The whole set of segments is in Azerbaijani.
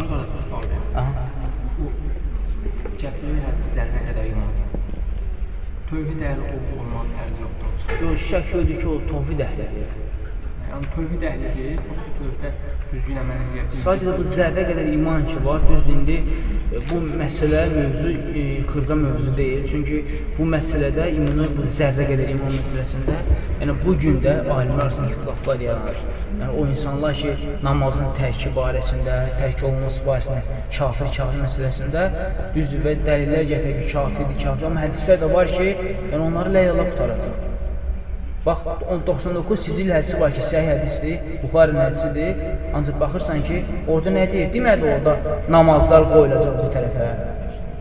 Da sual verir. Aha. Bu gətirir hədislərinə qədər iman. Tövhid əhli olub olmaq fərqi yoxdur. Yox, şək odur ki, o tovhid əhlidir. Yəni tövhid əhlidir, o tövhiddə düzgün əməl edə bilir. Sadəcə bu zərrə qədər iman ki var, düz indi e, bu məsələ mövzu e, xırda mövzu deyil. Çünki bu məsələdə imanı bu zərrə qədər iman məsələsində, yəni bu gün də alimlər arasında ixtilaflar yaranır. Yəni o insanlar ki, namazın tərki barəsində, tərk olunması barəsində, kafir kafir məsələsində düz və dəlillər gətirir ki, kafirdir, kafir, amma hədislər də var ki, yəni onları ləyələ qutaracaq. Bax, 99 sicil hədisi var ki, səhih hədisdir, Buxarın hədisidir. Ancaq baxırsan ki, orada nə deyir? Demədi orada namazlar qoyulacaq bu tərəfə,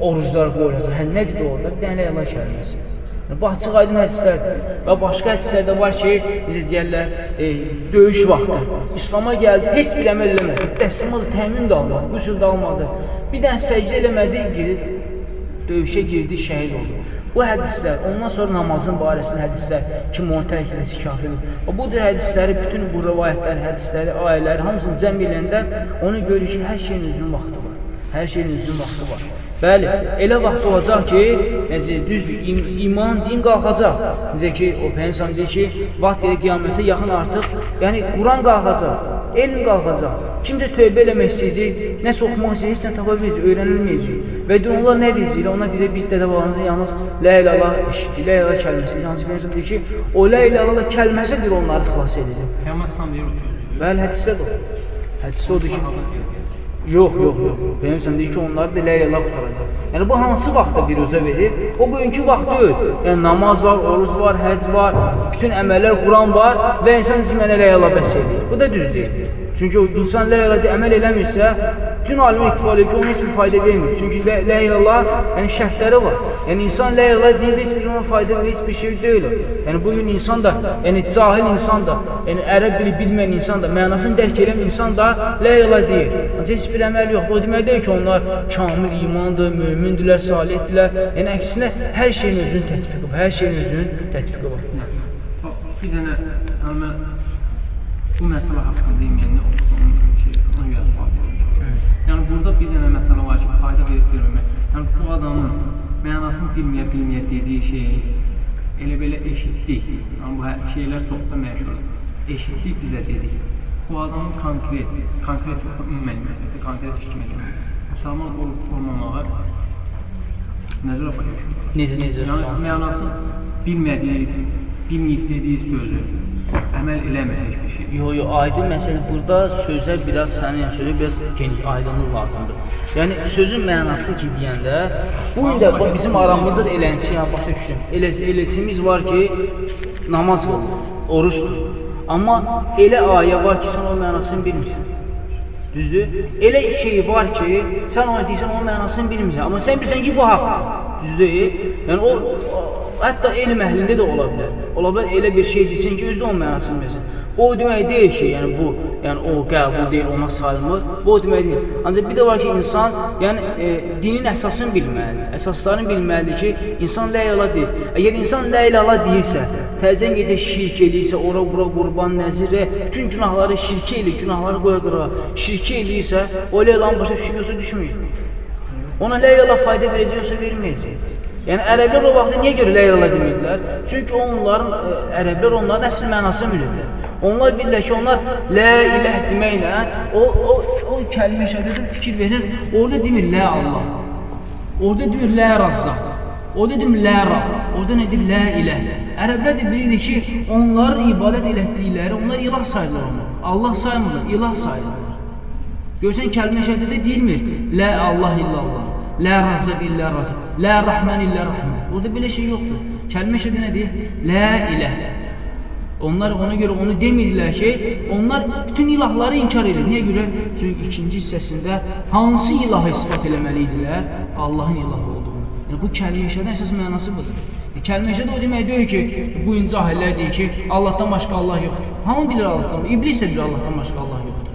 oruclar qoyulacaq. Hə, nə dedi orada? Bir dənə Allah kəlməsi. Bu açıq aydın hədislərdir. Və başqa hədislərdə var ki, necə deyərlər, e, döyüş vaxtı. İslam'a gəldi, heç bir əməl eləmədi. Dəstəmaz təmin də almadı, qüsül də almadı. Bir dənə səcdə eləmədi, girir, döyüşə girdi, şəhid oldu. Bu hədislər, ondan sonra namazın barəsində hədislər, kim onu tərk eləsi kafirdir. O bu cür hədisləri, bütün bu rivayətlər, hədisləri, ayələri hamısını cəm eləyəndə onu görür ki, hər şeyin üzrün vaxtı var. Hər şeyin üzrün vaxtı var. Bəli, elə vaxt olacaq ki, necə düz im iman, din qalxacaq. Necə ki, o Peygəmbər deyir ki, vaxt elə qiyamətə yaxın artıq, yəni Quran qalxacaq, elm qalxacaq. Kimsə tövbə eləmək istəyəcək, nəsə oxumaq istəyəcək, heç nə tapa bilməyəcək, öyrənilməyəcək. Və deyir, onlar nə deyəcəklər? Onlar deyir, biz dədə babamızın yalnız lə ilə Allah eşitdik, lə ilə kəlməsi. Hansı Peygəmbər deyir ki, o lə ilə Allah kəlməsi deyir onları xilas edəcək. Peyğəmbər sallallahu deyir o sözü. Bəli, hədisdə də. Hədisdə odur ki, Yox, yox, yox. Peyğəmbər deyir ki, onları da ilə qutaracaq. Yəni bu hansı vaxtda biruzə verir? O bugünkü vaxt deyil. Yəni namaz var, oruc var, həc var, bütün əməllər, Quran var və insan zimənə ilə bəs edir. Bu da düz deyil. Çünki o insan lə ilə əməl eləmirsə, bütün alimə ittifaq edir ki, ona heç bir fayda vermir. Çünki lə, lə ilallah, yəni şərtləri var. Yəni insan lə ilallah deyib heç bir ona fayda verir, heç bir şey deyil. Yəni bu gün insan da, yəni cahil insan da, yəni ərəb dili bilməyən insan da, mənasını dərk edən insan da lə ilallah deyir. Ancaq heç bir əməl yox. O demək deyil ki, onlar kamil imandır, mömindirlər, salihdirlər. Yəni əksinə hər şeyin özünün tətbiqi var. Hər şeyin özünün tətbiqi var. Bir dənə mən bu məsələ haqqında deməyəndə onun şey, ona görə sual verirəm. Yəni burada bir dənə məsələ var ki, fayda verib verməmək. Yəni bu adamın mənasını bilməyə bilməyə dediyi şeyi elə belə eşitdik. Yəni bu şeylər çox da məşhurdur. Eşitdik bizə dedik. Bu adamın konkret, konkret ümumən götürdü, konkret işləmək. Müsəlman olub olmamağa nəzərə başa. Necə, necə? Yəni mənasını bilmədiyi, bilməyib dediyi sözü əməl eləmir heç bir şey. Yox, yox, aydın məsələ burada sözə biraz sənin yəni sözə biraz geniş aydınlıq lazımdır. Yəni sözün mənası ki deyəndə bu gün də bizim aramızda da elənçi, yəni başa düşdüm. Elə eləcimiz var ki, namaz qılır, oruç tutur. Amma elə ayə var ki, sən o mənasını bilmirsən. Düzdür? Elə şey var ki, sən ona deyirsən, onun mənasını bilmirsən. Amma sən bilirsən ki, bu haqdır. Düzdür? Yəni o hətta elm əhlində də ola bilər. Ola bilər elə bir şey desin ki, özü də onun mənasını bilsin. Bu o demək deyil ki, yəni bu, yəni o qəbul deyil, ona sayılmır. Bu o demək deyil. Ancaq bir də var ki, insan, yəni e, dinin əsasını bilməlidir. Əsaslarını bilməlidir ki, insan la ilaha deyil. Əgər insan la ilaha deyirsə, təzən gedir şirk eləyirsə, ora bura qurban nəzirə, bütün günahları şirk eləyir, günahları qoya qıra, şirk eləyirsə, o la ilahın başa düşmüyorsa düşmür. Ona la ilaha fayda verəcəksə verməyəcək. Yəni ərəblər o vaxtda niyə görə la ilaha demirdilər? Çünki onların ə, ərəblər onların əsl mənasını bilirdilər. Onlar bilirlər ki, onlar la ilah deməklə o o o kəlmə şəhadətə fikir verir. Orada demir la Allah. Orada demir la Razzaq. Orada demir la Rab. Orada nə deyir la ilah. Ərəblər də bilirdi ki, onların ibadət elətdikləri, onlar ilah sayılır onu. Allah saymırlar, ilah sayılır. Görsən kəlmə şəhadətə deyilmir. La Allah illallah. La razıq illə razıq. La rahman illə rahman. Orada belə şey yoxdur. Kəlmə şəhədə nə deyir? La ilah. Onlar ona görə onu demirdilər ki, onlar bütün ilahları inkar edir. Niyə görə? Çünki ikinci hissəsində hansı ilahı isbat eləməli idilər? Allahın ilahı olduğunu. Yəni bu kəlmə əsas mənası budur. E, kəlmə şəhədə o demək deyil ki, bu gün cahillər deyir ki, Allahdan başqa Allah yoxdur. Hamı bilir Allahdan, iblis də bilir Allahdan başqa Allah yoxdur.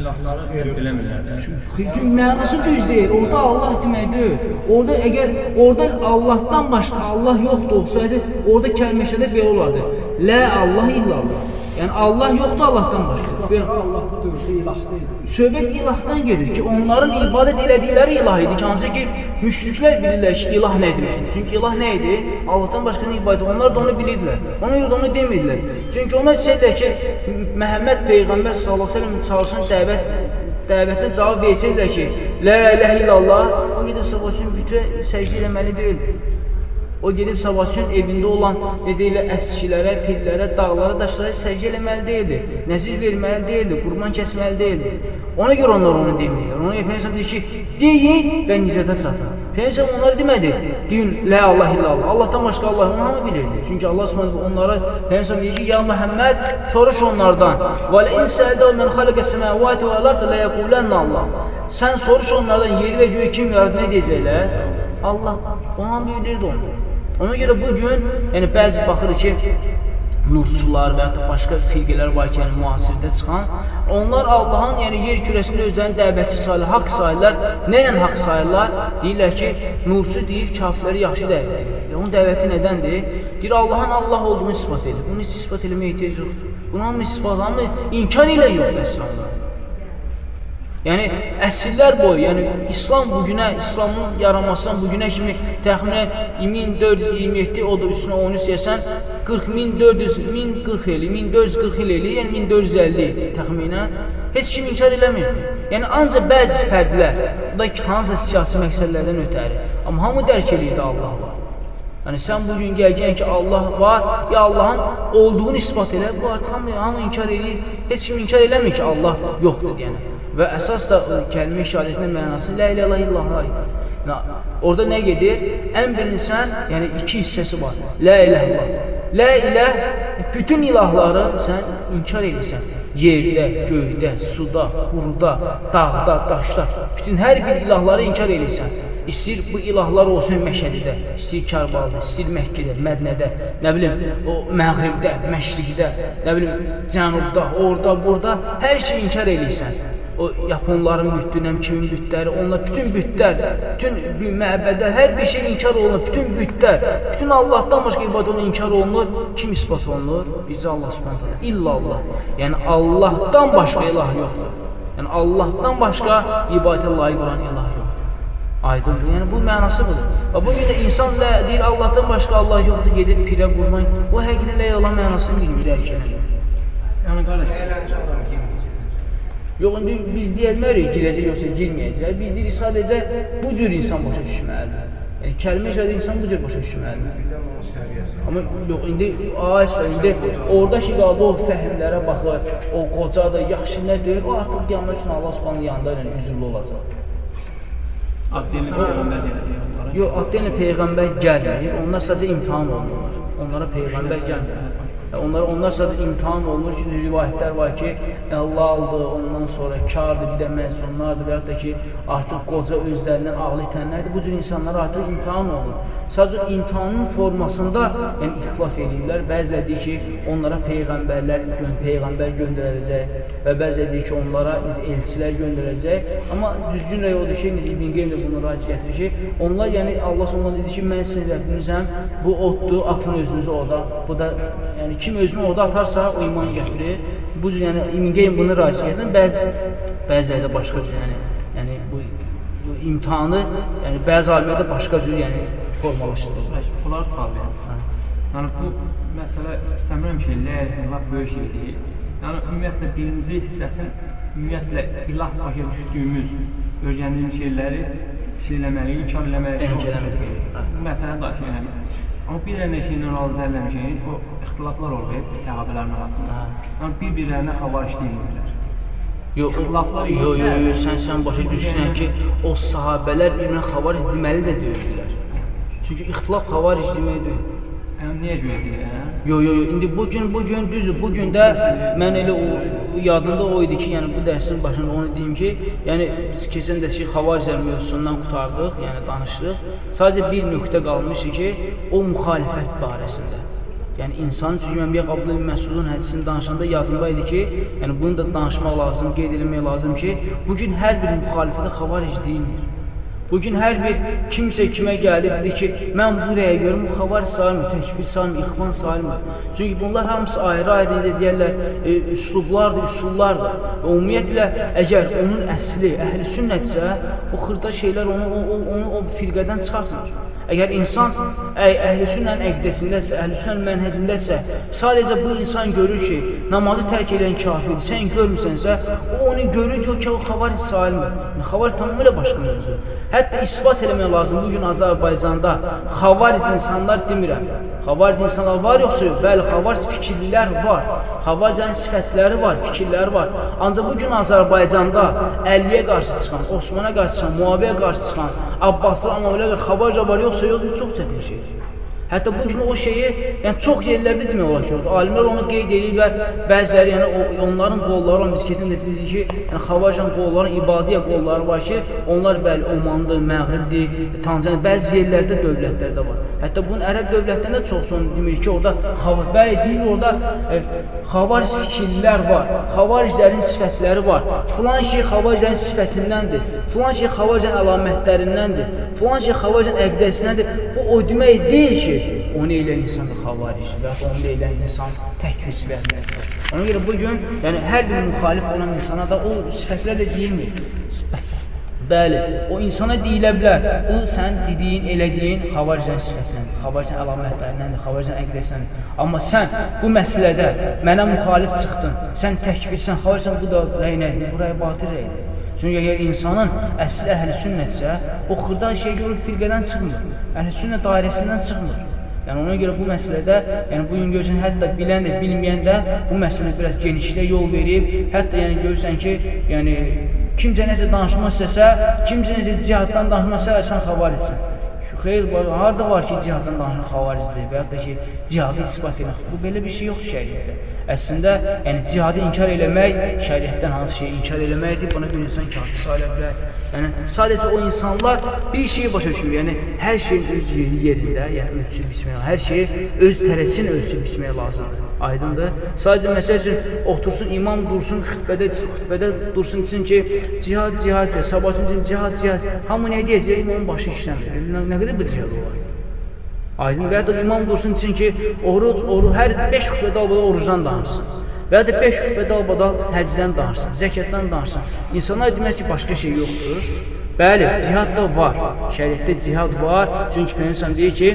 İlahları də. Çünki mənası düz deyil. Orada Allah demək deyil. Orada əgər orada Allahdan başqa Allah yoxdur olsaydı, orada kəlməşədə belə olardı. Lə Allah illallah. Yəni Allah yoxdur Allahdan başqa. Bir Allahda dövrdə ilah deyil. söhbət ilahdan gedir ki, onların ibadət elədikləri ilah idi ki, hansı ki, müşriklər bilirlər ki, ilah nə deməkdir. Çünki ilah nə idi? Allahdan başqanın ibadəti. Onlar da onu bilirdilər. Ona görə də onu demirdilər. Çünki onlar istədilər ki, Məhəmməd Peyğəmbər sallallahu əleyhi və səlləm çağırsın dəvət dəvətinə cavab versəydilər ki, la ilahe illallah, o gedib üçün bütün səcdə eləməli deyildi. O gedib Sabahçının evində olan necə elə əskilərə, pillərə, dağlara, daşlara səcdə eləməli deyildi. Nəzir verməli deyildi, qurban kəsməli deyildi. Ona görə onlar onu demirlər. Ona görə Peyğəmbər deyir ki, deyin və nizətə çatın. Peyğəmbər onlara demədi, deyin la Allah illallah. Allahdan başqa Allah onu hamı bilirdi. Çünki Allah Subhanahu onlara Peyğəmbər deyir ki, ya Məhəmməd, soruş onlardan. Və la in sa'alta men xalaqa semawati və al-ard la yaqulanna Allah. Sən soruş onlardan yeri və göyü kim yaradı, nə deyəcəklər? Allah. Onu hamı bildirdi onu. Ona görə bu gün, yəni bəzi baxırıq ki, nurçular və ya başqa firqələr var ki, yəni müasirdə çıxan, onlar Allahın, yəni yer kürəsində özlərini dəvətçi sayırlar, haqq sayırlar. Nə ilə haqq sayırlar? Deyirlər ki, nurçu deyir, kafirləri yaxşı dəvət edir. Onun dəvəti nədəndir? Deyir, Allahın Allah olduğunu ispat edir. Bunu ispat eləməyə ehtiyac yoxdur. Bunu hamı ispat, hamı inkar ilə yoxdur əsrarlar. Yəni əsrlər boyu, yəni İslam bu günə, İslamın yaranmasından bu günə kimi təxminən 1427, o da üstünə 13 deyəsən 40400, 1040 il, 1440 il eli, yəni 1450 təxminən heç kim inkar eləmirdi. Yəni ancaq bəzi fərdlər, bu da ki, hansısa siyasi məqsədlərdən ötəri, amma hamı dərk eləyirdi Allah var. Yəni sən bu gün gəlgən ki, Allah var, ya Allahın olduğunu isbat elə, bu artıq hamı, hamı inkar eləyir, heç kim inkar eləmir ki, Allah yoxdur deyənə. Və əsas da kəlmə şəhadətinin mənası la ilahe illallah idi. Orada nə gedir? Ən birinci sən, yəni iki hissəsi var. La ilahe illallah. La ilah bütün ilahları sən inkar edirsən. Yerdə, göydə, suda, quruda, dağda, daşda, bütün hər bir ilahları inkar edirsən. İstəyir bu ilahlar olsun Məşədidə, istəyir Kərbalda, istəyir Məkkədə, Mədnədə, nə bilim, o Məğribdə, Məşriqdə, nə bilim, Cənubda, orada, burada, hər şey inkar edirsən o yaponların bütdüyünəm, kimin bütləri, onlar bütün bütlər, bütün məbədlər, hər bir şey inkar olunur, bütün bütlər, bütün Allahdan başqa ibadət olunur, inkar olunur, kim ispat olunur? Bizə Allah subhanətə, illa Allah. Yəni Allahdan başqa ilah yoxdur. Yəni Allahdan başqa ibadətə layiq olan ilah yoxdur. Aydındır. Yəni bu mənası budur. Və bu gün də insan lə, deyir Allahdan başqa Allah yoxdur, gedir pirə qurban. Bu həqiqətən lə Allah mənasını bilmir, dərk edir. Yəni qardaş, Əyləncə adam kimi. Yox, indi biz deyilmərik, girəcək yoxsa girməyəcək. Biz deyirik, sadəcə bu cür insan başa düşməlidir. Yəni, kəlmə şəhədə insan bu cür başa düşməlidir. Amma yox, indi ayəsə, indi orada ki, qaldı o fəhmlərə baxır, o qocadır, yaxşı nə deyir, o artıq qiyamət üçün Allah subhanın yanında ilə üzürlü olacaq. Abdini Peyğəmbər. Yox, adıyla Peyğəmbər gəlmir, onlar sadəcə imtihan olunurlar. Onlara Peyğəmbər gəlmir. Onlar onlar sadəcə imtihan olunur ki, rivayətlər var ki, Allah aldı, ondan sonra kardır, bir də mənsumlardır və yaxud da ki, artıq qoca özlərindən ağlı itənlərdir. Bu cür insanlar artıq imtihan olunur. Sadəcə imtihanın formasında yəni ixtilaf edirlər. Bəziləri deyir ki, onlara peyğəmbərlər, peyğəmbər göndərəcək və bəziləri deyir ki, onlara elçilər göndərəcək. Amma düzgün rəy odur ki, İbn Qeym də bunu raci gətirir ki, onlar yəni Allah ondan dedi ki, mən sizin Rəbbinizəm, bu oddur, atın özünüzü oda. Bu da yəni kim özünü oda atarsa, o iman gətirir. Bu cür yəni İbn Qeym bunu raci gətirir. Bəzi bəziləri də başqa cür yəni yəni bu, bu imtahanı yəni bəzi alimlər də başqa cür yəni formalaşdırırlar. Bunlar sual verir. Yəni bu məsələ istəmirəm ki, ləyəqlər böyük şey deyil. Yəni ümumiyyətlə birinci hissəsin ümumiyyətlə ilah başa düşdüyümüz, öyrəndiyimiz şeyləri şey eləməli, inkar eləməli. İnkar eləməli. Məsələ daxil eləməli. Amma bir dənə şeylə razı deyilmişik, o ixtilaflar olub səhabələrin arasında. Yəni bir-birlərinə xavar işləyirlər. Yox, İxtilaflar yox, yox, yox, sən sən başa düşürsən ki, o sahabələr bir-birinə xavaric deməli də deyirdilər. Çünki ixtilaf xavaric demək deyil. Yəni niyə görə deyir, hə? Yox, yox, yox, indi bu gün, bu gün düzdür, bu gün də mən elə o yadımda o idi ki, yəni bu dərsin başında onu deyim ki, yəni biz keçən dərs ki, xavariclər mövzusundan qutardıq, yəni danışdıq. Sadəcə bir nöqtə qalmışdı ki, o müxalifət barəsində. Yəni insan Abdullah ibn Məsudun hədisini danışanda yadımda idi ki, yəni bunu da danışmaq lazım, qeyd etmək lazım ki, bu gün hər bir müxalifətə xavaric deyilmir. Bugün hər bir kimsə kimə gəlib dedi ki, mən bu rəyə görüm, xavar sayılmır, təkfir sayılmır, ixvan sayılmır. Çünki bunlar hamısı ayrı-ayrı necə deyərlər, e, üslublardır, üsullardır. Və ümumiyyətlə, əgər onun əsli, əhl-i sünnətsə, o xırda şeylər onu, o, onu o firqədən çıxartmır. Əgər insan sünnənin əqdəsindəsə, əhl-i sünnənin mənhəcindəsə, sadəcə bu insan görür ki, namazı tərk edən kafirdir, sən görmürsənsə, o onu görür ki, o ki, o xavar sayılmır. Xavar tamamilə başqa mövzu. Hətta ispat eləmək lazım, bugün Azərbaycanda xavariz insanlar demirəm. Xavariz insanlar var yoxsa yox? Bəli, xavariz fikirlilər var. Xavarizlərin sifətləri var, fikirləri var. Ancaq bugün Azərbaycanda 50-yə qarşı çıxan, Osmana qarşı çıxan, Muaviyə qarşı çıxan, Abbas'ın ana evladır. Haberce var yoksa yolun çok çetin şeydir. Hətta bu kimi o şeyi, yəni çox yerlərdə demək olar ki, alimlər onu qeyd edirlər, bəziləri, yəni onların qolları, biz keçən dedik ki, yəni Xavacan qolların ibadiyə qolları var ki, onlar bəli Omandır, Məğribdir, Tanzaniya, bəzi yerlərdə dövlətlərdə var. Hətta bunun ərəb dövlətlərində çox son demir ki, orada xavar, bəli deyir, orada e, xavariz fikirlilər var, xavariclərin sifətləri var, filan şey xavariclərin sifətindəndir, filan şey xavariclərin əlamətlərindəndir, filan şey xavariclərin əqdəsindəndir. Bu o demək deyil ki, onu eləyən insan da xavaric və onu eləyən insan təkvir sifətlərdir. Ona görə bugün, yəni hər bir müxalif olan insana da o sifətlər də deyilmir. Bəli, o insana deyilə bilər, bu sən dediyin, elədiyin xavaricən sifətləndir, xavaricən əlamətlərindəndir, xavaricən əqdəsindəndir. Amma sən bu məsələdə mənə müxalif çıxdın, sən təkvirsən, xavaricən bu da rəy nədir? Bu rəy batır rəydir. Çünki əgər insanın əsli əhl-i sünnətsə, o xırda şey görür, firqədən çıxmır, əhl-i sünnət dairəsindən çıxmır. Yəni ona görə bu məsələdə, yəni bu gün görürsən, hətta bilən də, bilməyən də bu məsələ biraz genişliyə yol verib, hətta yəni görürsən ki, yəni kimcə nəsə danışmaq istəsə, kimcə nəsə cihaddan danışmaq istəsə, sən xavaricsən. Xeyr, harada var ki, cihaddan danışan xavaricdir və yaxud da ki, cihadı ispat edən. Bu belə bir şey yoxdur şəriətdə. Əslində, yəni cihadı inkar eləmək şəriətdən hansı şeyi inkar eləməkdir, buna bir insan kafir sayıla bilər. Yəni sadəcə o insanlar bir şeyi başa düşür. Yəni hər şeyin öz yeri yerində, yəni ölçüb biçmək, hər şeyi öz tərəsin ölçüb biçmək lazımdır. Aydındır? Sadəcə məsəl üçün otursun, imam dursun, xütbədə, xütbədə dursun desin ki, cihad, cihad, sabah üçün cihad, cihad. Hamı nə deyəcək? İmamın başı işləmir. Nə, nə qədər bu cihad olar? Aydın və ya da imam dursun desin ki, oruc, oruc, hər 5 xütbədə orucdan danışsın. Və da 5 xütbədə albada həcdən danışsın, zəkətdən danışsın. İnsanlar demək ki, başqa şey yoxdur. Bəli, cihad da var. Şəriətdə cihad var. Çünki Peyğəmbər deyir ki,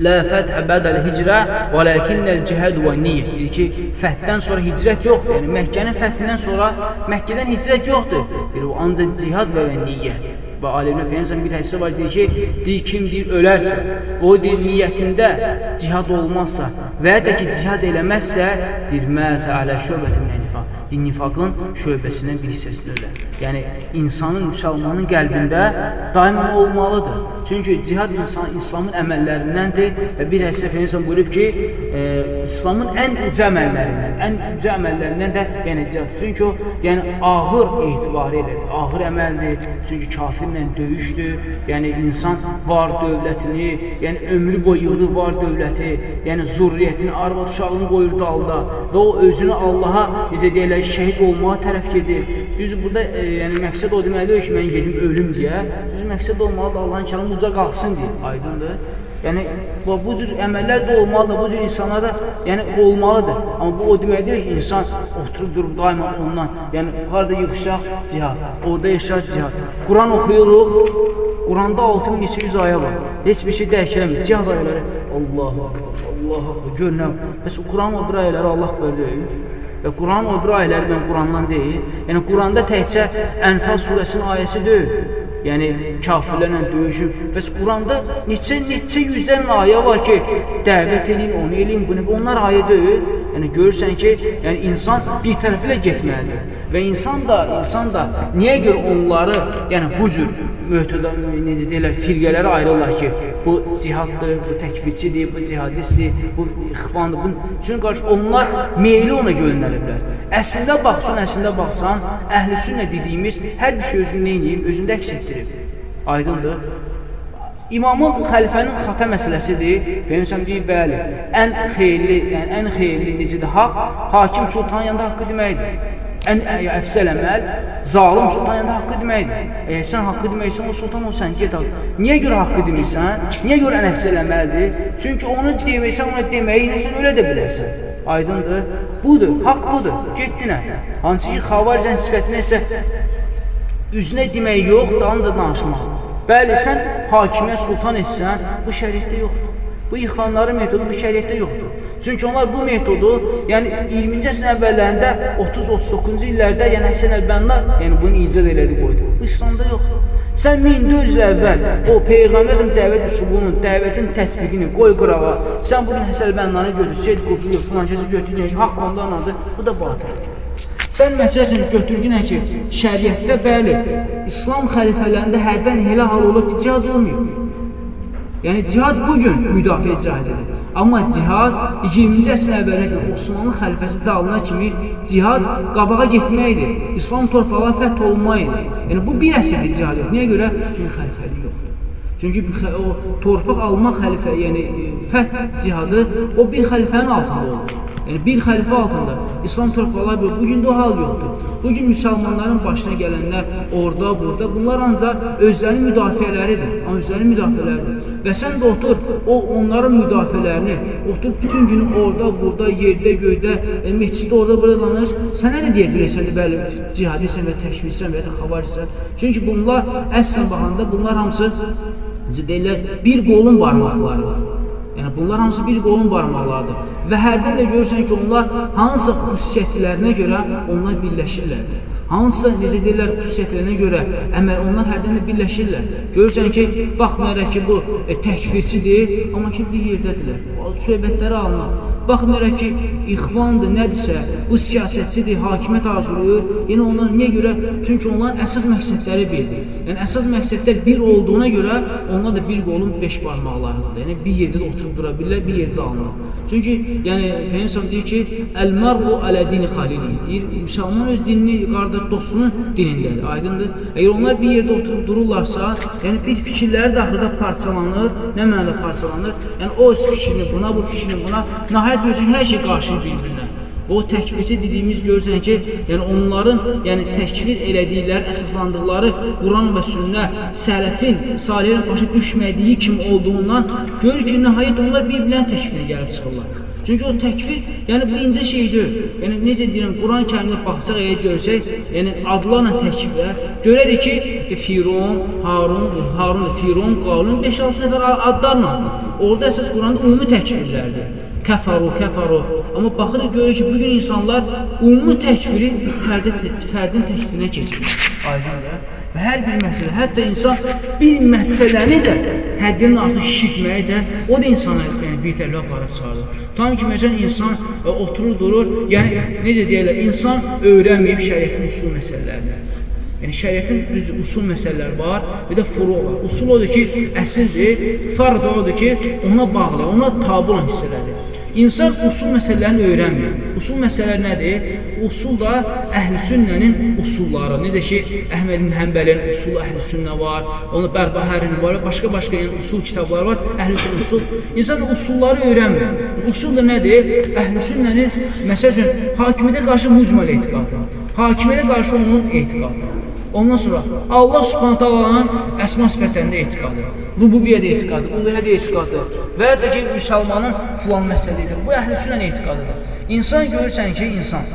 Lə fəthə bədəl hicrə və ləkinnəl cihəd və niyyə. Deyir ki, fəthdən sonra hicrət yoxdur. Yəni Məkkənin fəthindən sonra Məkkədən hicrət yoxdur. Deyir, ancaq cihad və niyyət. Və alimlə Peyyəmsən bir hədisi var, deyir ki, deyir, kim deyir, ölərsə, o deyir, niyyətində cihad olmazsa və ya da ki, cihad eləməzsə, deyir, mətə alə şöbəti minə nifaq. Din nifaqın şöbəsindən bir hissəsidir ölər. Yəni, insanın, müsəlmanın qəlbində daima olmalıdır. Çünki cihad insan, İslamın əməllərindəndir və bir hədisi Peyyəmsən buyurub ki, e, İslamın ən uca əməllərindən, ən uca əməllərindən də yəni cihad. Çünki o, yəni, ağır etibarı ilə, ağır əməldir. Çünki kafirlə döyüşdür. Yəni, insan var dövlətini, yəni ömrü boyu yığdı var dövləti, yəni zurriyyətini, arvad uşağını qoyur dalda və o özünü Allaha, necə deyirlər, şəhid olmağa tərəf gedir. Düz burada, e, yəni məqsəd o deməlidir ki, mən gedim ölüm deyə. Düz məqsəd olmalıdır Allahın kəlamı uca qalxsın deyə. Aydındır? Yəni bu, bu cür əməllər də olmalıdır, bu cür insanlar da yəni olmalıdır. Amma bu o deməkdir ki, insan oturub durub daima ondan, yəni harda yığışaq cihad, orada yaşaq cihad. Quran oxuyuruq, Quranda 6100 ayə var. Heç bir şey dəyişələmir. Cihad ayələri Allahu akbar, Allahu akbar. Gör nə? Bəs Quran o bir ayələri Allah bölür. Və Quran o bir ayələri mən Qurandan deyil. Yəni Quranda təkcə Ənfal surəsinin ayəsi deyil. Yəni kafirlərlə döyüşüb. Bəs Quranda neçə neçə yüzdən ayə var ki, dəvət edin, onu eləyin, bunu. Onlar ayə deyil. Yəni görürsən ki, yəni insan bir tərəflə getməlidir. Və insan da, insan da niyə görə onları, yəni bu cür möhtədə necə deyirlər, firqələrə ayrılırlar ki, bu cihaddır, bu təkfirçidir, bu cihadistdir, bu ixvandır. Bu, çünki qarşı onlar meyli ona yönəliblər. Əslində baxsan, əslində baxsan, əhl-i sünnə dediyimiz hər bir şey özünü neyiniyib, özündə əks etdirib. Aydındır. İmamın xəlifənin xata məsələsidir. Peygəmbər deyir, bəli, ən xeyirli, yəni ən xeyirli necədir haqq, hakim sultanın yanında haqqı deməkdir. ən əfsəl əməl zalim sultan yanında haqqı deməkdir. Əgər sən haqqı deməksən, o sultan o sən get al. Niyə görə haqqı demirsən? Niyə görə ən əfsəl əməldir? Çünki onu deməksən, ona deməyi ilə sən ölə də bilərsən. Aydındır? Budur, haqq budur. Getdinə. Hansı ki, xavaricən sifətinə isə üzünə demək yox, dalınca danışmaq. Bəli, sən hakimə sultan etsən, bu şəriətdə yoxdur. Bu ixvanların metodu bu şəriətdə yoxdur. Çünki onlar bu metodu, yəni 20-ci əsrin əvvəllərində 30-39-cu illərdə, yəni Həsən Əlbənna, yəni bunu icad elədi qoydu. Bu İslamda yoxdur. Sən 1400 il əvvəl o peyğəmbərin dəvət üsulunun, dəvətin tətbiqini qoy qırağa. Sən bugün Həsən Əlbənnanı götür, Seyd Qutluyev filan kəsi götür, haqq ondan adı. Bu da batıldır. Sən məsələn götürgünə ki, şəriətdə bəli, İslam xəlifələrində hərdən elə hal olub ki, cihad olmuyor. Yəni cihad bu gün müdafiə cihadıdır. Amma cihad 20-ci əsrin əvvəlində Osmanlı xəlifəsi dağılana kimi cihad qabağa getməkdir. İslam torpaqları fəth olunmaq idi. Yəni bu bir əsrdir cihad yox. Niyə görə? Çünki xəlifəlik yoxdur. Çünki o torpaq almaq xəlifə, yəni fəth cihadı o bir xəlifənin altında olur. Yəni bir xəlifə altında İslam torpaqları bu gün də o hal yoxdur. Bu gün müsəlmanların başına gələnlər orada, burada, bunlar ancaq özlərinin müdafiələridir. Özlərinin müdafiələridir. Və sən də otur, o onların müdafiələrini, otur bütün gün orada, burada, yerdə, göydə, yəni, meçiddə orada, burada danış. Sənə də deyəcəklər, sən də bəli, cihadisən və təşvisən və ya da xavarisən. Çünki bunlar əslən baxanda bunlar hamısı deyirlər, bir qolun barmaqları. Yəni bunlar hamısı bir qolun barmaqlarıdır. Və hərdən də görürsən ki, onlar hansısa xüsusiyyətlərinə görə onlar birləşirlər. Hansısa necə deyirlər xüsusiyyətlərinə görə əməl onlar hərdən də birləşirlər. Görürsən ki, baxmayaraq ki, bu e, təkfirçidir, amma ki bir yerdədirlər. Söhbətləri alınır. Baxmayaraq ki, ixvandır, nədirsə, bu siyasətçidir, hakimiyyət arzulayır. Yəni onlar niyə görə? Çünki onların əsas məqsədləri birdir. Yəni əsas məqsədlər bir olduğuna görə onlar da bir qolun beş barmaqlarıdır. Yəni bir yerdə də oturub dura bilirlər, bir yerdə alınır. Çünki yəni Peyğəmbər deyir ki, "Əl-mar'u alə dini xalili." Deyir, müsəlman öz dinini, qardaş dostunun dinindədir. Aydındır? Əgər onlar bir yerdə oturub dururlarsa, yəni bir fikirləri də axırda parçalanır. Nə mənada parçalanır? Yəni o öz fikrini buna, bu fikrini buna, nəhayət görürsən hər şey qarşıyır bir-birinə. O təkfirçi dediyimiz görürsən ki, yəni onların yəni təkfir elədikləri, əsaslandıqları Quran və sünnə, sələfin, salihin başa düşmədiyi kimi olduğundan görür ki, nəhayət onlar bir-birinə təkfirinə gəlib çıxırlar. Çünki o təkfir, yəni bu incə şeydir. Yəni necə deyirəm, Quran-Kərimdə baxsaq əgər görsək, yəni adlarla təkfirə görərik ki, e, Firon, Harun, Harun, Firon, Qalun 5-6 nəfər adlarla. Orada əsas Quranda ümumi təkfirlərdir kəfəru, kəfəru. Amma baxırıq, görürük ki, bugün insanlar ümumi təkfiri fərdi, fərdin təkfirinə keçirir. Aydındır. Və hər bir məsələ, hətta insan bir məsələni də həddinin artıq şişirtməyi də o da insana yəni, bir tərəfə aparıb çıxarır. Tam ki, məsələn, insan ə, e, oturur, durur, yəni necə deyərlər, insan öyrənməyib şəriətin usul məsələlərini. Yəni şəriətin düz usul məsələləri var, bir də furu var. Usul odur ki, əsildir, fard odur ki, ona bağlı, ona tabi olan hissələrdir. İnsan usul məsələlərini öyrənmir. Usul məsələləri nədir? Usul da əhl-i sünnənin usulları. Necə ki, Əhməd ibn Həmbəlin usul əhl-i sünnə var, onu Bərbəhərin var, başqa-başqa yəni usul kitabları var, əhl-i sünnə usul. İnsan usulları öyrənmir. Usul da nədir? Əhl-i sünnənin, məsəl üçün, hakimiyyətə qarşı mücməl etiqadı. Hakimiyyətə qarşı onun etiqadı. Ondan sonra Allah Subhanahu taalanın əsma sifətlərində etiqadı, rububiyyədə etiqadı, uluhiyyədə etiqadı və ya da ki, müsəlmanın filan məsələdir. Bu əhl-i sünnə etiqadıdır. İnsan görürsən ki, insan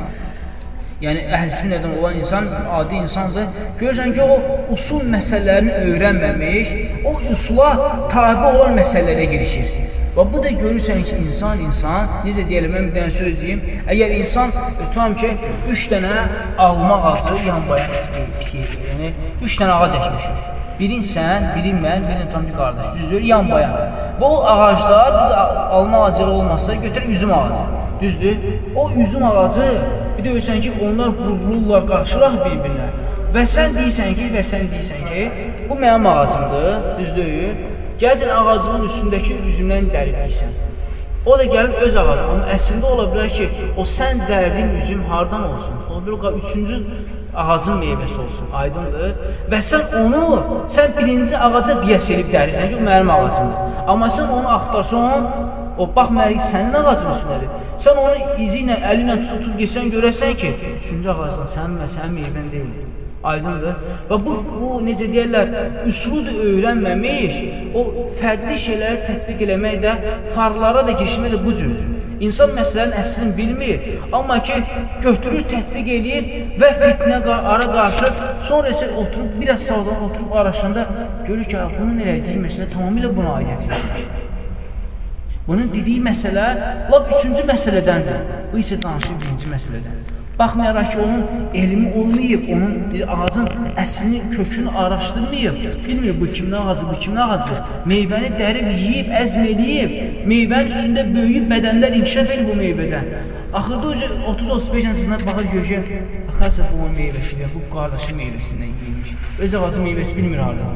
yəni əhl-i sünnədən olan insan adi insandır. Görürsən ki, o usul məsələlərini öyrənməmiş, o usula tabi olan məsələlərə girişir. Və bu da görürsən ki, insan, insan, necə deyəlim, mən bir dənə söz deyim, əgər insan, tutam ki, üç dənə alma ağacı yan bayan pikir, yəni, üç dənə ağac əkmişik. Birin sən, birin mən, birin tutam bir qardaş, düzdür, yan bayan. Və o ağaclar, biz alma ağacları olmazsa, götürür üzüm ağacı, düzdür? O üzüm ağacı, bir də görürsən ki, onlar vurulurlar, qarşılar bir-birinə. Və sən deyirsən ki, və sən deyirsən ki, bu mənim ağacımdır, düzdür? Gəlsin ağacının üstündəki üzümdən dəriləysən. O da gəlib öz ağacı. Amma əslində ola bilər ki, o sən dərdiyin üzüm hardan olsun? Ola bilər o üçüncü ağacın meyvəsi olsun, aydındır. Və sən onu, sən birinci ağaca qiyas edib dərirsən ki, o mənim ağacımdır. Amma sən onu axtarsan, O baxmayaraq ki, sənin ağacın üstündədir. Sən onu izi ilə, əli ilə tutub getsən görəsən ki, üçüncü ağacdan sənin və sənin meyvən deyil. Aydındır. Və bu, bu necə deyərlər, üsuludur öyrənməmiş, o fərqli şeyləri tətbiq eləmək də, farlara da keçmək də bu cürdür. İnsan məsələnin əslini bilmir, amma ki, götürür, tətbiq eləyir və fitnə ara qarşı, sonra isə oturub, biraz sağdan oturub araşanda görür ki, bunun elədiyi məsələ tamamilə buna aidət edilmiş. Bunun dediyi məsələ lap üçüncü məsələdəndir. Bu isə danışır birinci məsələdən. Baxmayaraq ki, onun elmi olmayıb, onun ağacın əslini, kökünü araşdırmayıb, bilmir bu kimin ağacı, bu kimin ağacı. Meyvəni dərib, yeyib, əzm eləyib, meyvənin üstündə böyüyüb bədənlər inkişaf edib bu meyvədən. Axırda 30-35 yaşında baxır görür ki, axarsa bu meyvəsi və bu qardaşı meyvəsindən yeyilmiş. Öz ağacı meyvəsi bilmir harada.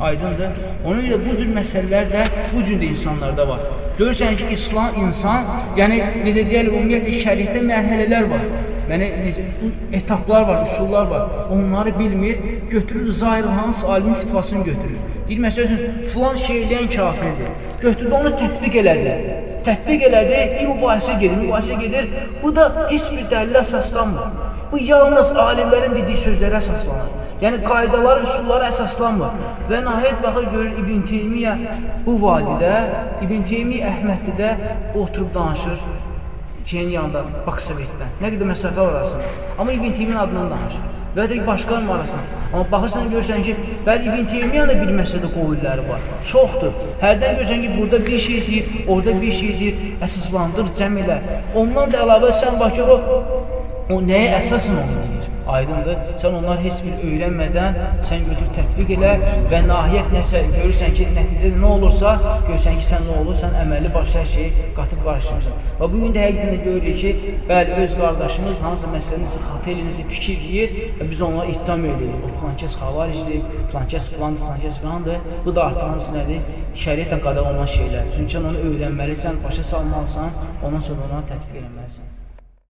Aydındır. Ona görə bu cür məsələlər də bu cür də insanlarda var. Görürsən ki, İslam insan, yəni necə deyək, ümumiyyətlə şəriətdə mərhələlər var. Yəni necə etaplar var, üsullar var. Onları bilmir, götürür zahir hansı alimin fitvasını götürür. Deyir məsəl üçün filan şey eləyən kafirdir. Götürdü onu tətbiq elədi. Tətbiq elədi, bir mübahisə gedir, mübahisə gedir. Bu da heç bir dəlillə əsaslanmır. Bu yalnız alimlərin dediyi sözlərə əsaslanır. Yəni qaydalar, üsullara əsaslanmır. Və nəhayət baxır görür İbn Teymiyyə bu vadidə, İbn Teymiyyə Əhmədlidə oturub danışır şeyin yanında, Baksovetdən. Nə qədər məsafə arasında. Amma İbn Teymiyyə adından danışır. Və də başqanın arasında. Amma baxırsan görürsən ki, bəli İbn Teymiyyə də bir məsələdə qovulları var. Çoxdur. Hərdən görürsən ki, burada bir şey deyir, orada bir şey deyir, əsaslandır, cəm elə. Ondan da əlavə sən baxır o o nəyə əsasən deyir? Aydındır. Sən onlar heç bir öyrənmədən sən götür tətbiq elə və nahiyyət nəsə görürsən ki, nəticədə nə olursa, görürsən ki, sən nə olur, sən əməlli başlı hər şeyi qatıb qarışdırırsan. Və bu gün də həqiqətən görürük ki, bəli öz qardaşımız hansısa məsələnin necə xata eləyir, fikir deyir və biz onlara ittiham edirik. O filan kəs xavaricdir, filan kəs filandır, filan kəs filandır. Bu da artıq hamısı nədir? Şəriətlə qadağan olan şeylər. Çünki sən onu öyrənməlisən, başa salmalısan, ondan sonra ona tətbiq eləməlisən.